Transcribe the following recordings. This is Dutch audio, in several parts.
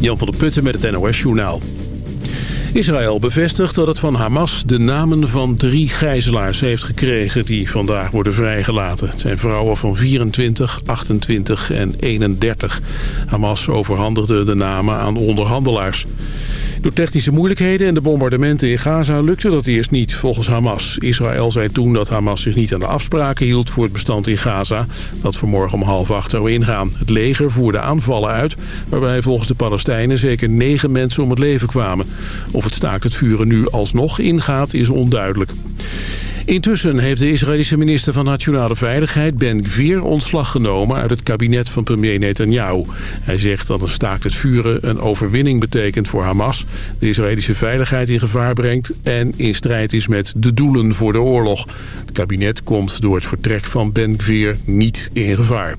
Jan van der Putten met het NOS-journaal. Israël bevestigt dat het van Hamas de namen van drie gijzelaars heeft gekregen... die vandaag worden vrijgelaten. Het zijn vrouwen van 24, 28 en 31. Hamas overhandigde de namen aan onderhandelaars. Door technische moeilijkheden en de bombardementen in Gaza lukte dat eerst niet, volgens Hamas. Israël zei toen dat Hamas zich niet aan de afspraken hield voor het bestand in Gaza... dat vanmorgen om half acht zou ingaan. Het leger voerde aanvallen uit, waarbij volgens de Palestijnen zeker negen mensen om het leven kwamen. Of het staakt het vuren nu alsnog ingaat, is onduidelijk. Intussen heeft de Israëlische minister van Nationale Veiligheid Ben Gvir ontslag genomen uit het kabinet van premier Netanyahu. Hij zegt dat een staakt het vuren een overwinning betekent voor Hamas, de Israëlische veiligheid in gevaar brengt en in strijd is met de doelen voor de oorlog. Het kabinet komt door het vertrek van Ben Gvir niet in gevaar.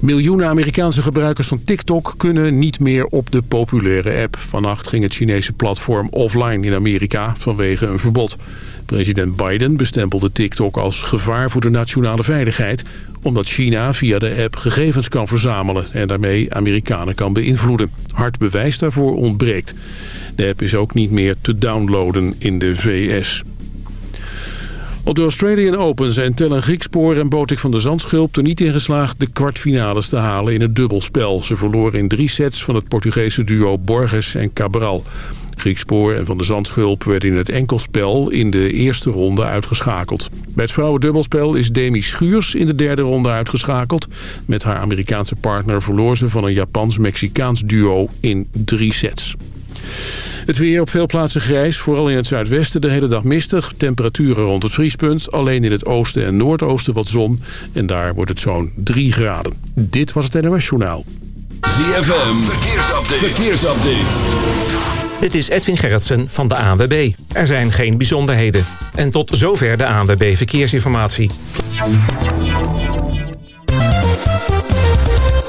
Miljoenen Amerikaanse gebruikers van TikTok kunnen niet meer op de populaire app. Vannacht ging het Chinese platform offline in Amerika vanwege een verbod. President Biden bestempelde TikTok als gevaar voor de nationale veiligheid... omdat China via de app gegevens kan verzamelen... en daarmee Amerikanen kan beïnvloeden. Hard bewijs daarvoor ontbreekt. De app is ook niet meer te downloaden in de VS. Op de Australian Open zijn Tellen Griekspoor en Botik van de Zandschulp er niet in geslaagd de kwartfinales te halen in het dubbelspel. Ze verloren in drie sets van het Portugese duo Borges en Cabral. Griekspoor en Van de Zandschulp werden in het enkelspel in de eerste ronde uitgeschakeld. Bij het vrouwendubbelspel is Demi Schuurs in de derde ronde uitgeschakeld. Met haar Amerikaanse partner verloor ze van een Japans-Mexicaans duo in drie sets. Het weer op veel plaatsen grijs, vooral in het zuidwesten de hele dag mistig. Temperaturen rond het vriespunt, alleen in het oosten en noordoosten wat zon. En daar wordt het zo'n 3 graden. Dit was het NOS Journaal. ZFM, verkeersupdate. verkeersupdate. Dit is Edwin Gerritsen van de ANWB. Er zijn geen bijzonderheden. En tot zover de ANWB Verkeersinformatie.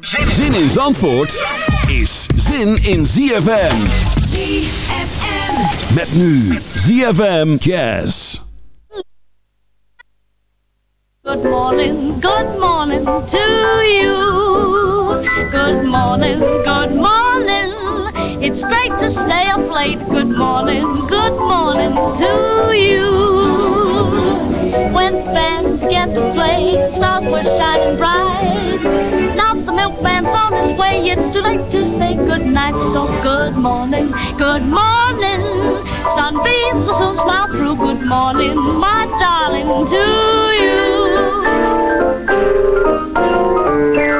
Zin in Zandvoort is zin in ZFM. ZFM. Met nu ZFM Jazz. Good morning, good morning to you. Good morning, good morning. It's great to stay up late. Good morning, good morning to you. When the band began to play, stars were shining bright. Now the milkman's on his way. It's too late to say good night. So good morning, good morning. Sunbeams will soon smile through. Good morning, my darling, to you.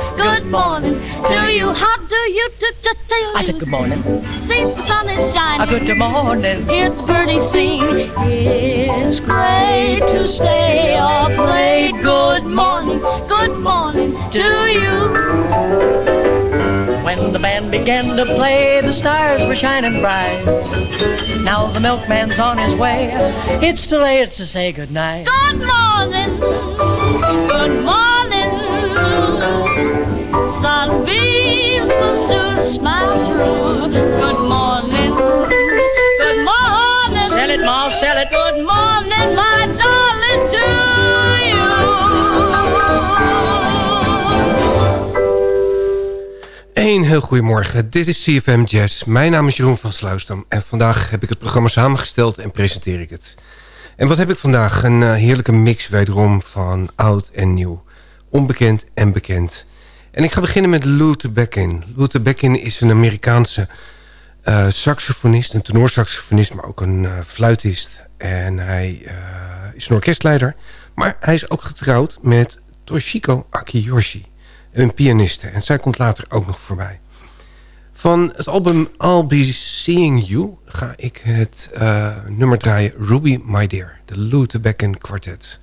Good morning to you. How do you do? do, do I said good morning. See, the sun is shining. A good morning. Hear the birdies sing. It's great to stay up late. Good morning. Good morning to you. When the band began to play, the stars were shining bright. Now the milkman's on his way. It's too late to say goodnight. Good morning. Good morning. Sunbeams will soon smile through. Good morning. Good morning. Sell it, Ma, sell it. Good morning, my darling, to Een heel goedemorgen, dit is CFM Jazz. Mijn naam is Jeroen van Sluisdam en vandaag heb ik het programma samengesteld en presenteer ik het. En wat heb ik vandaag? Een uh, heerlijke mix wederom van oud en nieuw. Onbekend en bekend. En ik ga beginnen met Luther Beckin. Luther Beckin is een Amerikaanse uh, saxofonist, een tenorsaxofonist, maar ook een uh, fluitist. En hij uh, is een orkestleider. Maar hij is ook getrouwd met Toshiko Akiyoshi, een pianiste. En zij komt later ook nog voorbij. Van het album I'll Be Seeing You ga ik het nummer draaien Ruby My Dear, de Lou Becken Quartet.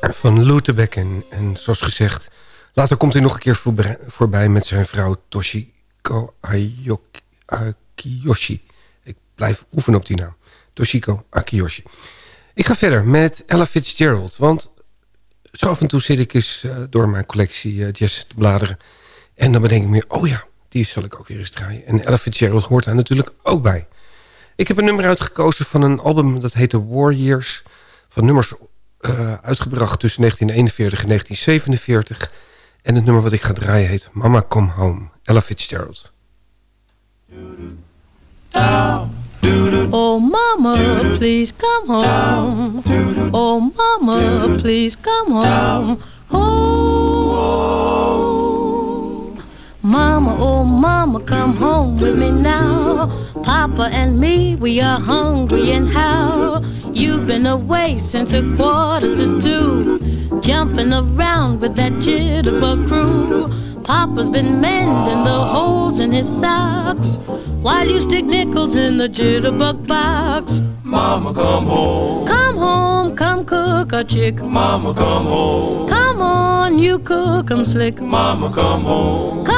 Van Lutebecken. En zoals gezegd, later komt hij nog een keer voorbij, met zijn vrouw Toshiko Akiyoshi. Ik blijf oefenen op die naam. Toshiko Akiyoshi. Ik ga verder met Ella Fitzgerald. Want zo af en toe zit ik eens eh, door mijn collectie eh, jazz te bladeren. En dan bedenk ik me, oh ja, die zal ik ook weer eens draaien. En Ella Fitzgerald hoort daar natuurlijk ook bij. Ik heb een nummer uitgekozen van een album dat heette War Years. Van nummers eh, uitgebracht tussen 1941 en 1947. En het nummer wat ik ga draaien heet Mama Come Home. Ella Fitzgerald. Oh, mama, please come home. Oh, mama, please come home. Home. Mama, oh, mama, come home with me now. Papa and me, we are hungry and how? You've been away since a quarter to two. Jumping around with that jitterbug crew. Papa's been mending the holes in his socks while you stick nickels in the jitterbug box. Mama, come home. Come home, come cook a chick. Mama, come home. Come on, you cook 'em slick. Mama, come home. Come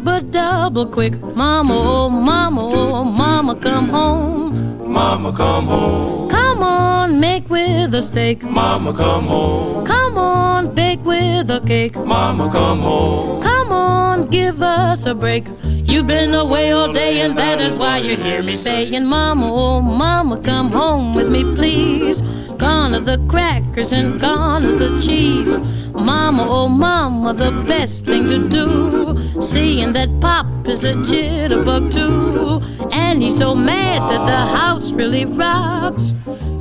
but double quick. Mama, oh, mama, oh, mama, come home. Mama, come home. Come on, make with a steak. Mama, come home. Come on, bake with a cake. Mama, come home. Come on, give us a break. You've been away all day and that is why you hear me saying, Mama, oh, mama, come home with me, please. Gone are the crackers and gone are the cheese. Mama, oh, mama, the best thing to do. Seeing that Pop is a jitterbug too. And he's so mad that the house really rocks.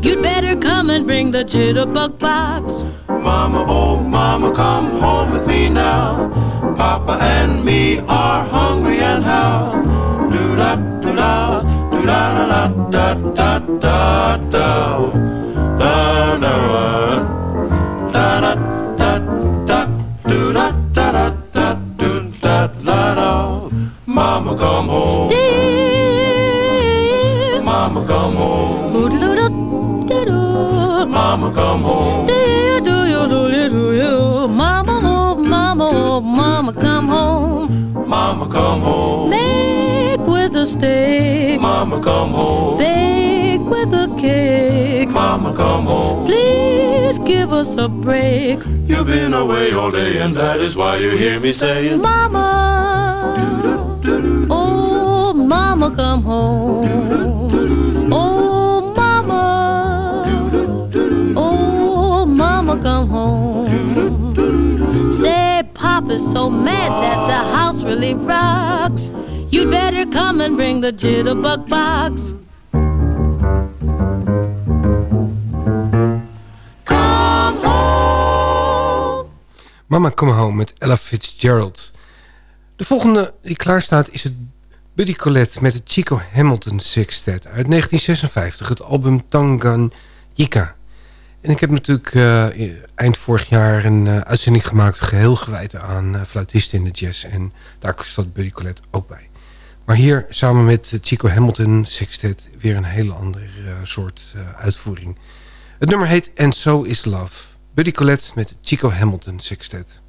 You'd better come and bring the jitterbug box. Mama, oh, mama, come home with me now. Papa and me are hungry and how? Do da do da do da da da da da da da da da come home. Mama, come home. Mary, with a steak. Mama, come home. Bake with a cake. Mama, come home. Please give us a break. You've been away all day, and that is why you hear me saying, Mama. Oh, Mama, come home. Oh, Mama. Oh, Mama, come home. Papa's so mad that the house really rocks. You'd better come and bring the jitterbug box. Come home. Mama Come Home met Ella Fitzgerald. De volgende die klaar staat is het Buddy Collette met de Chico Hamilton Sextet uit 1956, het album Tanganyika. En ik heb natuurlijk eh, eind vorig jaar een eh, uitzending gemaakt... geheel gewijd aan uh, fluitisten in de jazz. En daar staat Buddy Collette ook bij. Maar hier samen met Chico Hamilton Sextet... weer een hele andere soort uitvoering. Het nummer heet And So Is Love. Buddy Collette met Chico Hamilton Sextet.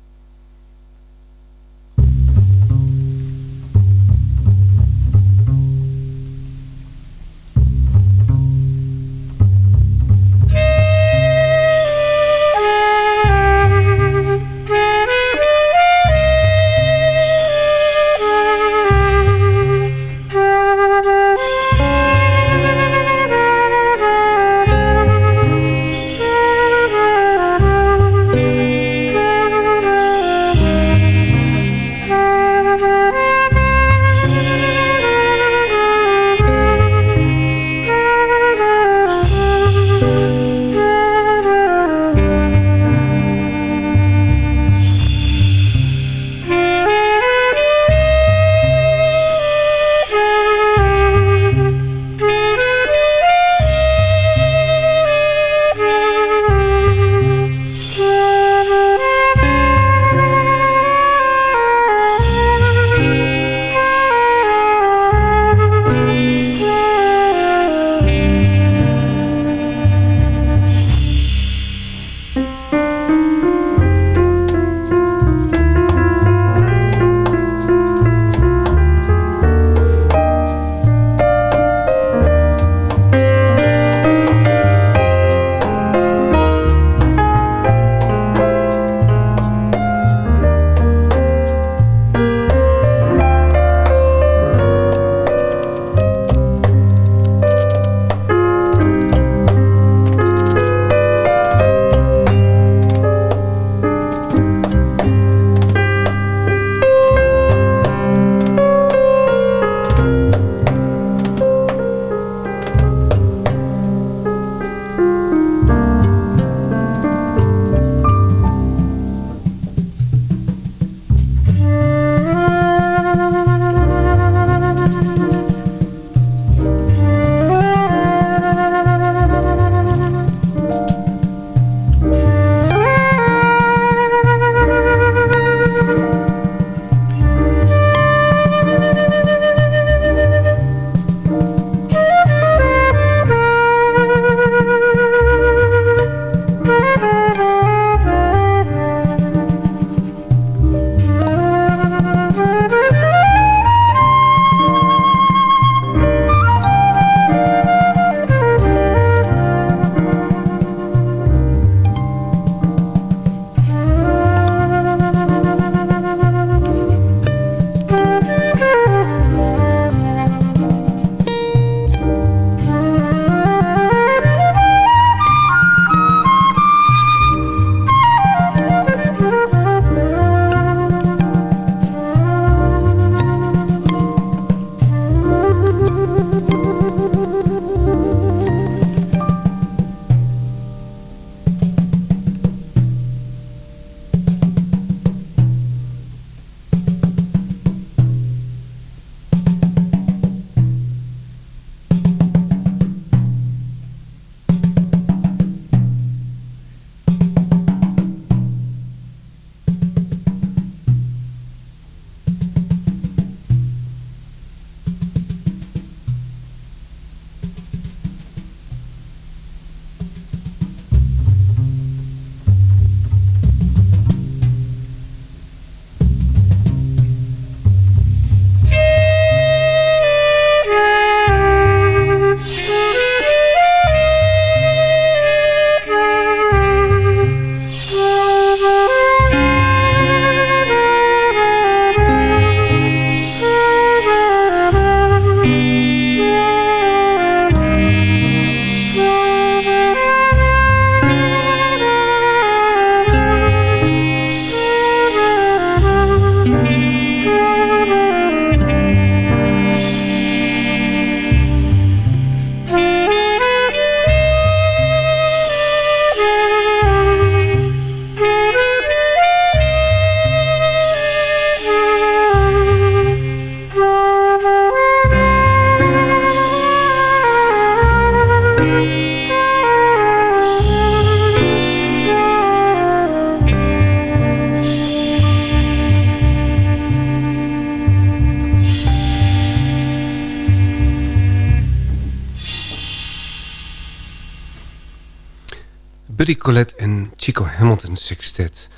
Buddy Collette en Chico Hamilton Sextet.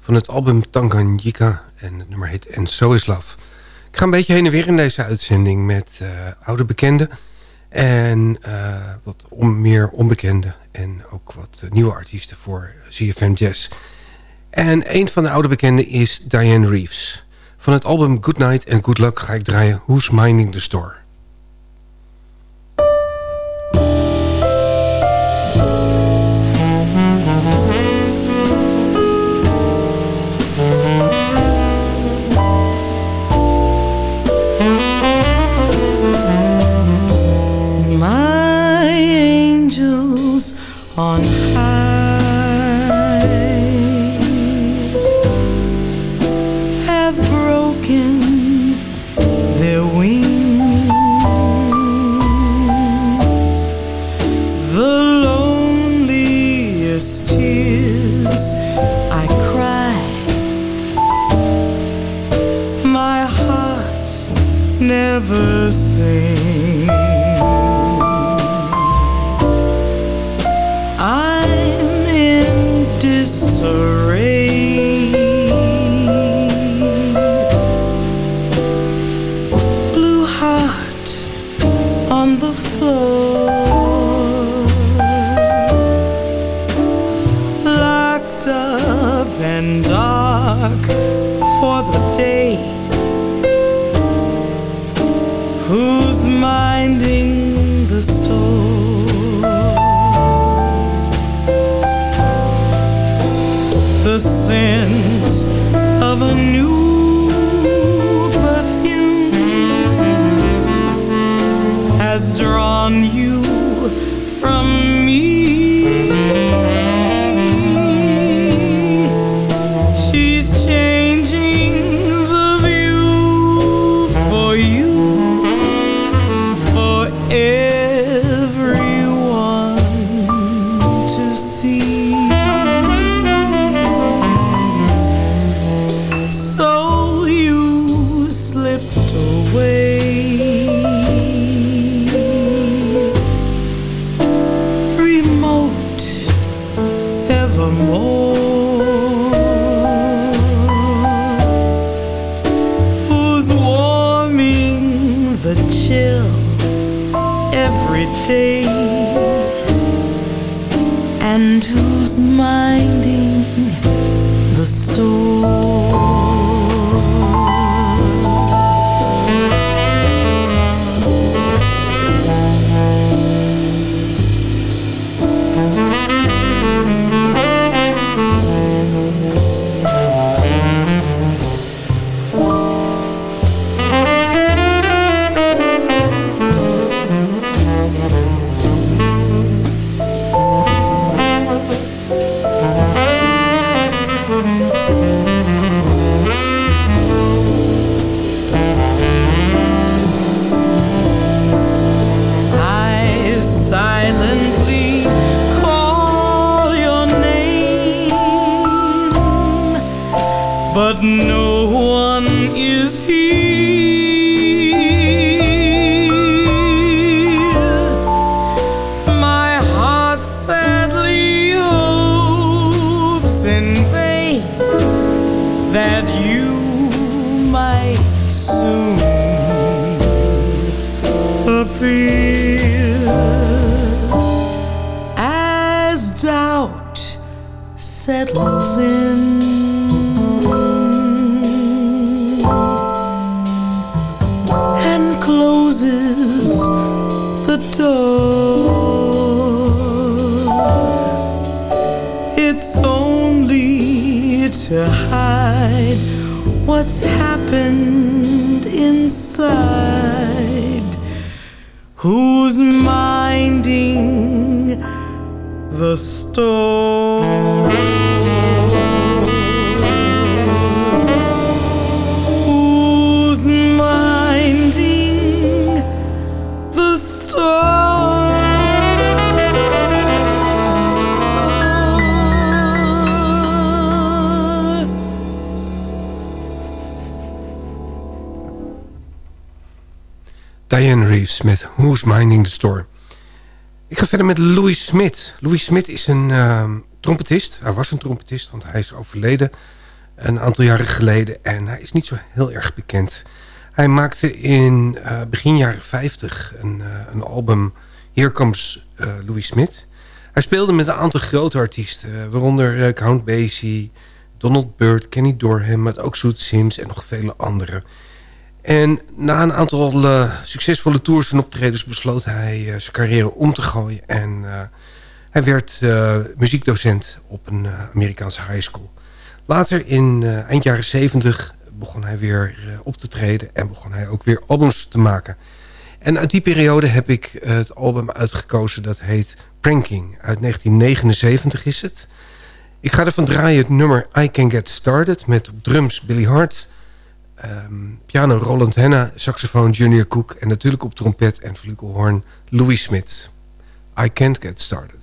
Van het album Tanganyika en het nummer heet And So Is Love. Ik ga een beetje heen en weer in deze uitzending met uh, oude bekenden. En uh, wat meer onbekende en ook wat uh, nieuwe artiesten voor ZFM Jazz. En een van de oude bekenden is Diane Reeves. Van het album Good Night and Good Luck ga ik draaien Who's Minding the Store. Never sings. I'm in disarray. Blue heart on the floor, locked up and dark for the day. Who's minding the store? Ik ga verder met Louis Smith. Louis Smith is een uh, trompetist. Hij was een trompetist, want hij is overleden een aantal jaren geleden. En hij is niet zo heel erg bekend. Hij maakte in uh, begin jaren 50 een, uh, een album Here Comes uh, Louis Smith. Hij speelde met een aantal grote artiesten, waaronder Count Basie, Donald Byrd, Kenny Dorham, maar ook Soet Sims en nog vele anderen. En na een aantal uh, succesvolle tours en optredens besloot hij uh, zijn carrière om te gooien. En uh, hij werd muziekdocent op een Amerikaanse high school. Later in eind jaren 70 begon hij weer op te treden en begon hij ook weer albums te maken. En uit die periode heb ik het album uitgekozen dat heet Pranking. Uit 1979 is het. Ik ga ervan draaien het nummer I Can Get Started met drums Billy Hart... Um, piano Roland Henna, saxofoon Junior Cook... en natuurlijk op trompet en flugelhorn Louis Smith. I Can't Get Started.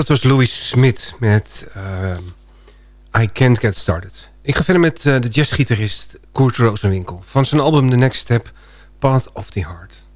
Dat was Louis Smith met uh, I Can't Get Started. Ik ga verder met uh, de jazzgitarist Kurt Rosenwinkel. Van zijn album The Next Step, Path of the Heart.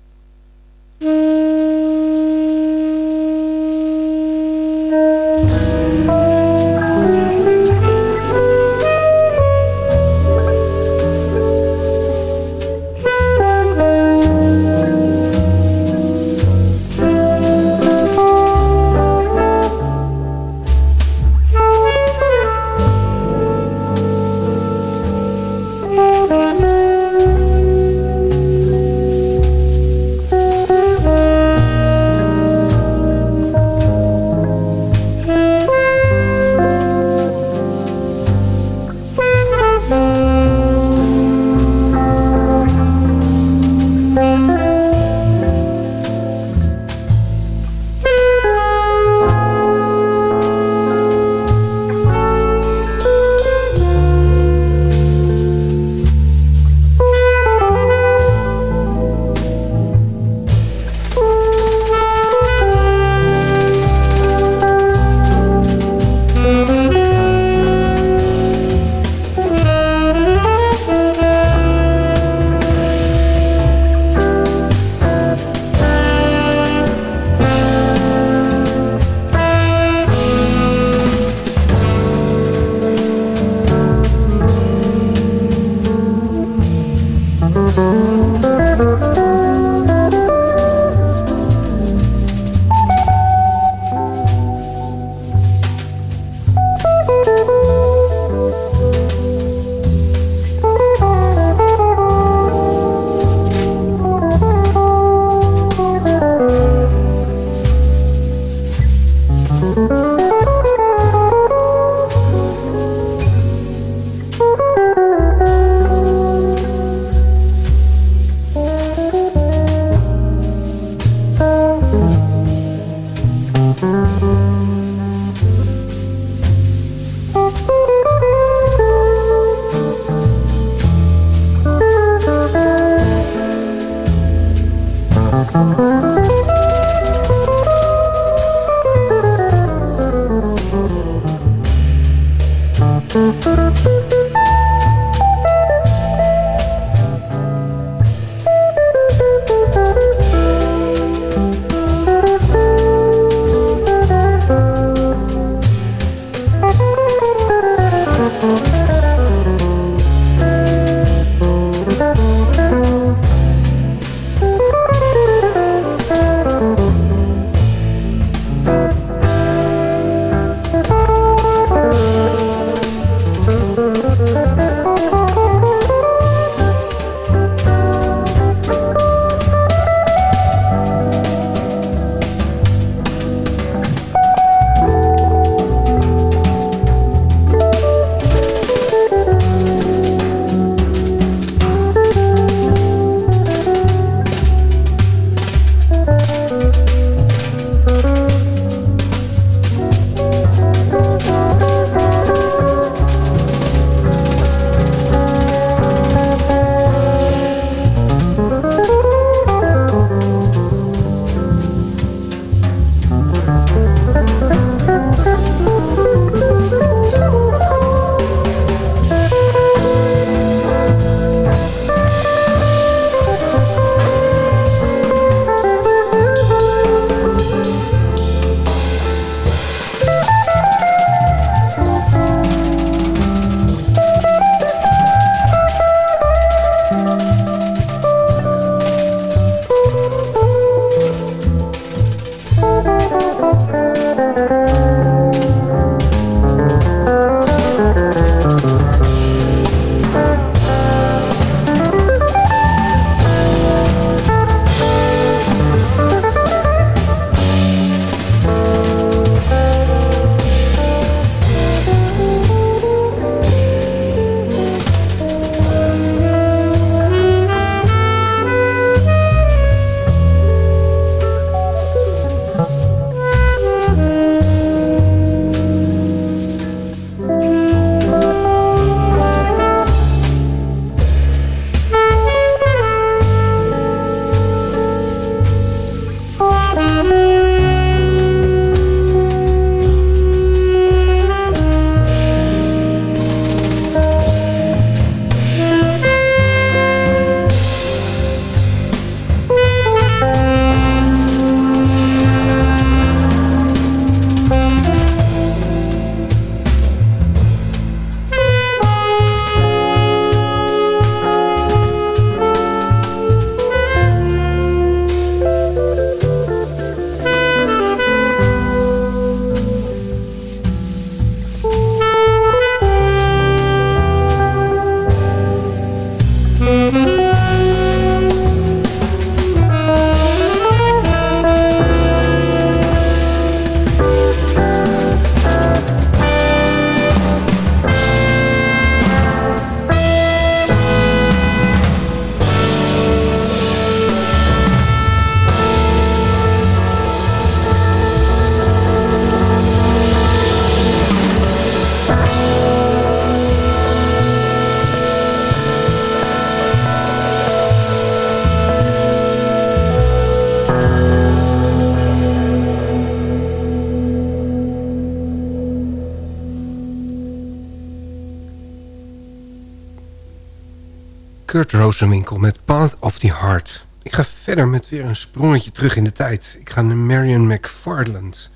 Kurt Rosenwinkel met Path of the Heart. Ik ga verder met weer een sprongetje terug in de tijd. Ik ga naar Marion McFarland.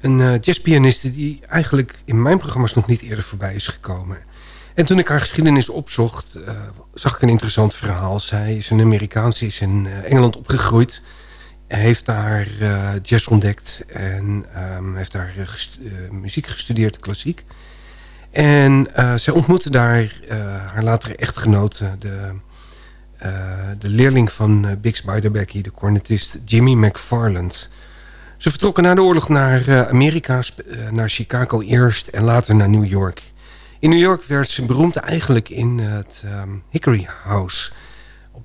Een uh, jazzpianiste die eigenlijk in mijn programma's nog niet eerder voorbij is gekomen. En toen ik haar geschiedenis opzocht, uh, zag ik een interessant verhaal. Zij is een Amerikaanse, is in uh, Engeland opgegroeid. Heeft daar jazz ontdekt en um, heeft daar muziek gestudeerd, klassiek. En uh, zij ontmoette daar haar latere echtgenote, de, de leerling van Bix Beiderbecke, de cornetist Jimmy McFarland. Ze vertrokken na de oorlog naar Amerika, naar Chicago eerst en later naar New York. In New York werd ze beroemd eigenlijk in het um, Hickory House op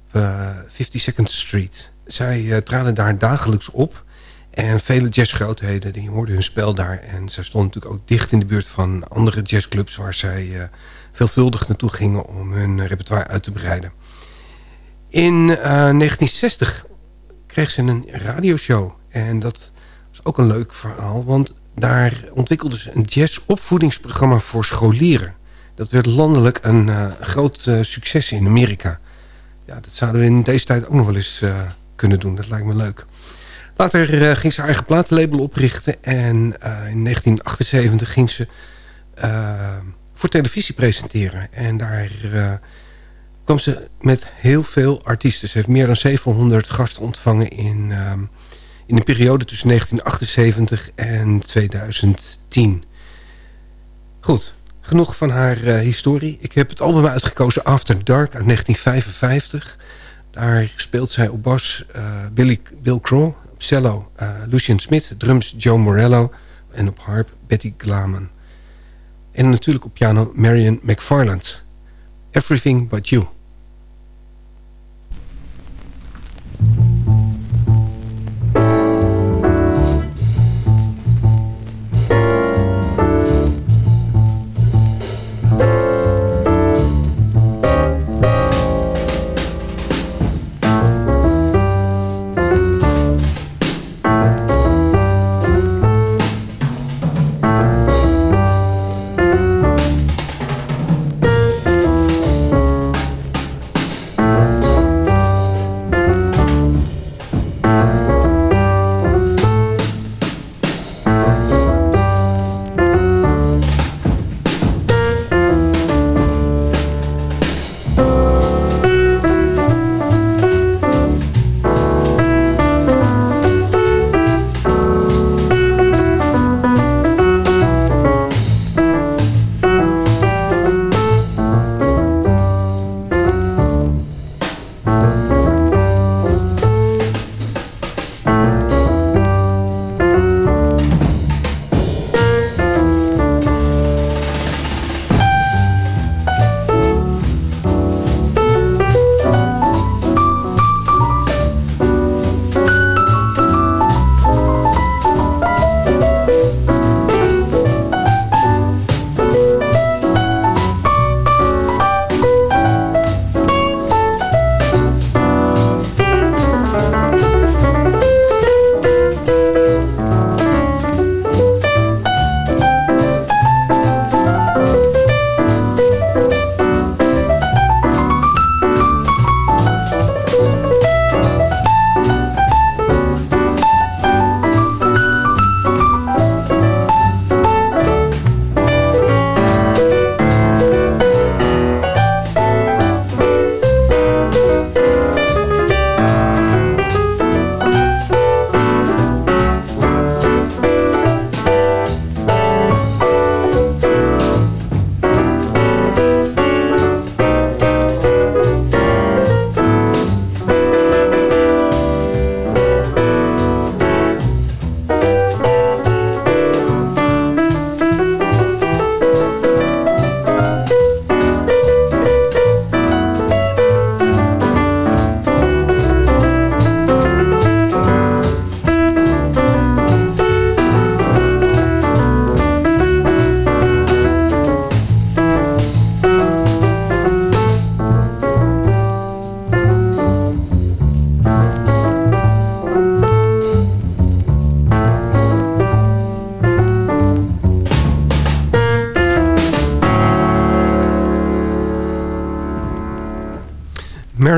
52nd Street. Zij traden daar dagelijks op en vele jazzgrootheden die hoorden hun spel daar. En zij stonden natuurlijk ook dicht in de buurt van andere jazzclubs... waar zij uh, veelvuldig naartoe gingen om hun repertoire uit te breiden. In uh, 1960 kreeg ze een radioshow. En dat was ook een leuk verhaal. Want daar ontwikkelde ze een jazzopvoedingsprogramma voor scholieren. Dat werd landelijk een uh, groot succes in Amerika. Ja, dat zouden we in deze tijd ook nog wel eens kunnen doen. Dat lijkt me leuk. Later ging ze haar eigen platenlabel oprichten. En in 1978 ging ze voor televisie presenteren. En daar kwam ze met heel veel artiesten. Ze heeft meer dan 700 gasten ontvangen in, in de periode tussen 1978 en 2010. Goed, genoeg van haar historie. Ik heb het album uitgekozen After Dark uit 1955. Daar speelt zij op bas Billy, Bill Crow cello uh, Lucian Smith, drums Joe Morello en op harp Betty Glaman. En natuurlijk op piano Marion McFarland. Everything But You.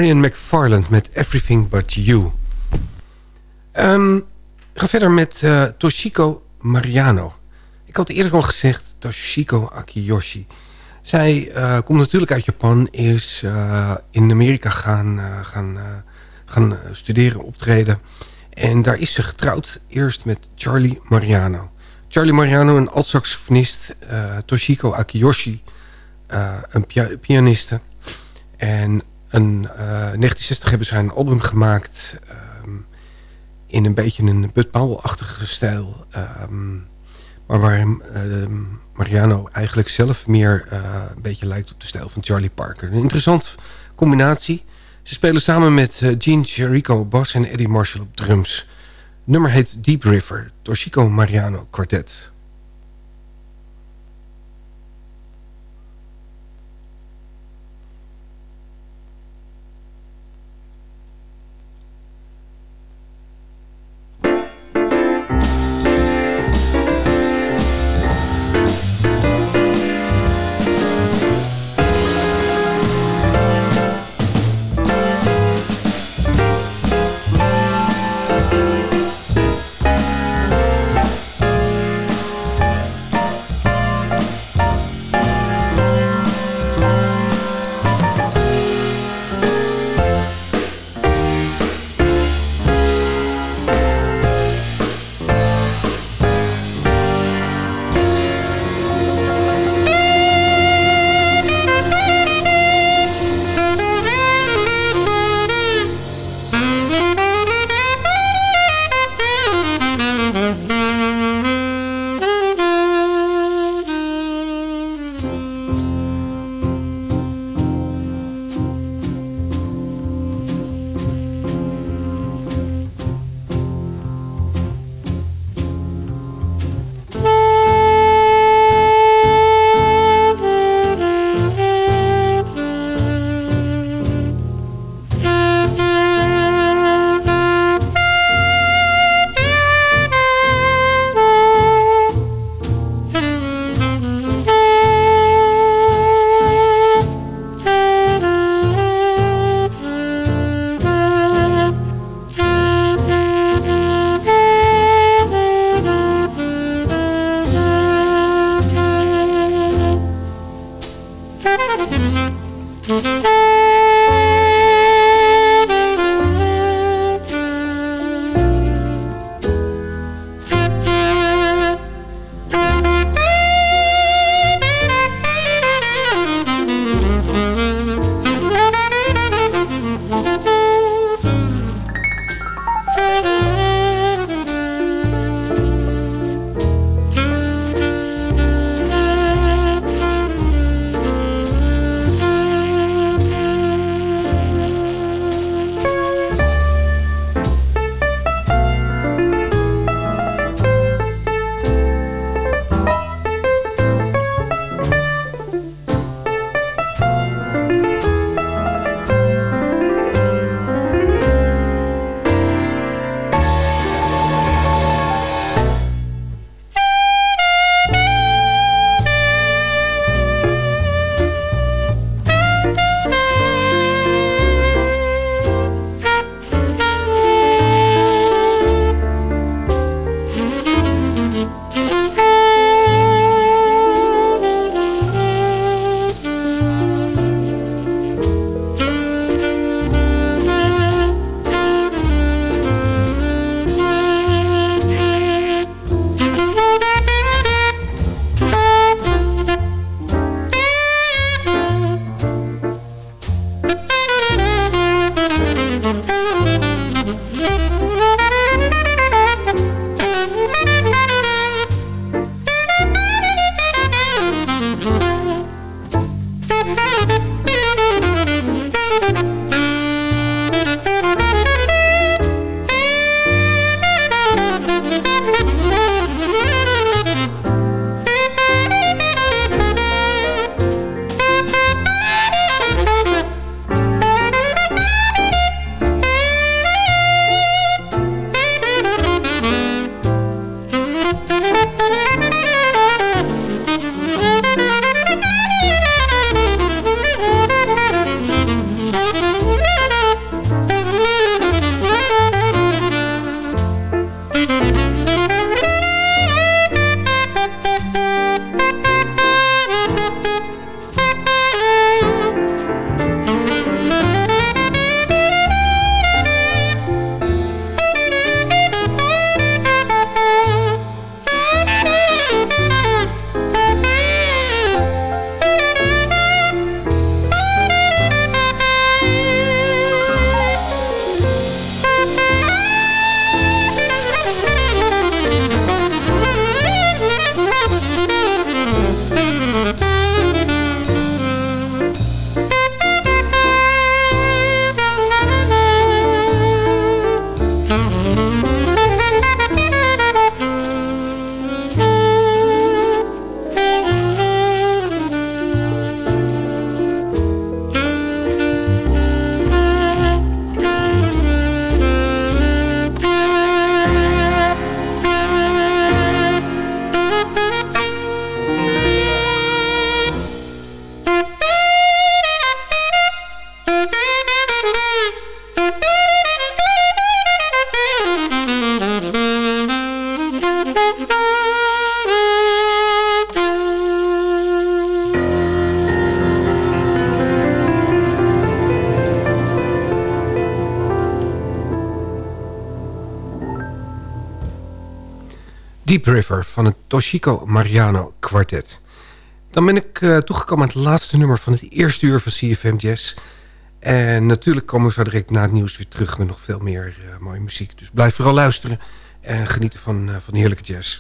Marion McFarland met Everything But You. Ehm, ga verder met uh, Toshiko Mariano. Ik had eerder al gezegd Toshiko Akiyoshi. Zij uh, komt natuurlijk uit Japan, is uh, in Amerika gaan, gaan, gaan studeren, optreden. En daar is ze getrouwd, eerst met Charlie Mariano. Charlie Mariano, een alt-saxofonist. Toshiko Akiyoshi, een pia pianiste. En in 1960 hebben ze een album gemaakt... Um, in een beetje een Bud Powell-achtige stijl. Um, maar waar um, Mariano eigenlijk zelf meer uh, een beetje lijkt op de stijl van Charlie Parker. Een interessante combinatie. Ze spelen samen met uh, Gene Chirico bas en Eddie Marshall op drums. Het nummer heet Deep River, Toshiko Mariano Quartet. River van het Toshiko Mariano Quartet. Dan ben ik uh, toegekomen aan het laatste nummer van het eerste uur van CFM Jazz. En natuurlijk komen we zo direct na het nieuws weer terug met nog veel meer uh, mooie muziek. Dus blijf vooral luisteren en genieten van, uh, van heerlijke jazz.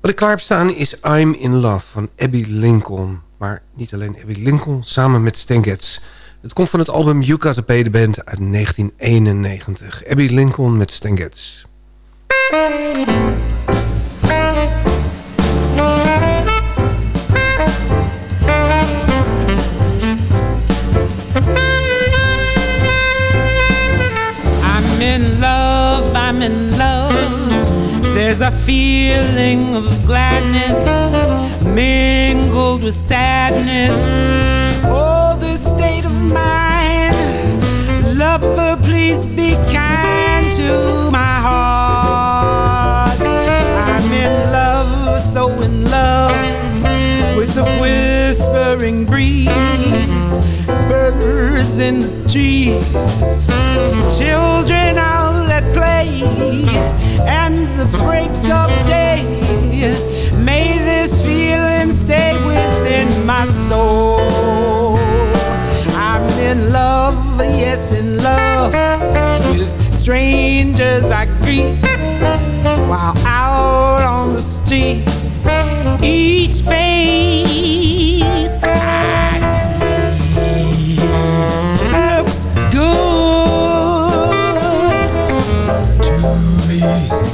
Wat ik klaar heb staan is I'm in Love van Abby Lincoln. Maar niet alleen Abby Lincoln, samen met Stan Getz. Het komt van het album You Got Pay Band uit 1991. Abby Lincoln met Stan Getz. There's a feeling of gladness mingled with sadness. Oh, this state of mind. Lover, please be kind to my heart. I'm in love, so in love with the whispering breeze, birds in the trees, children out at play, and the break of day. May this feeling stay within my soul. I'm in love, yes, in love with strangers I greet while out on the street. Each face me.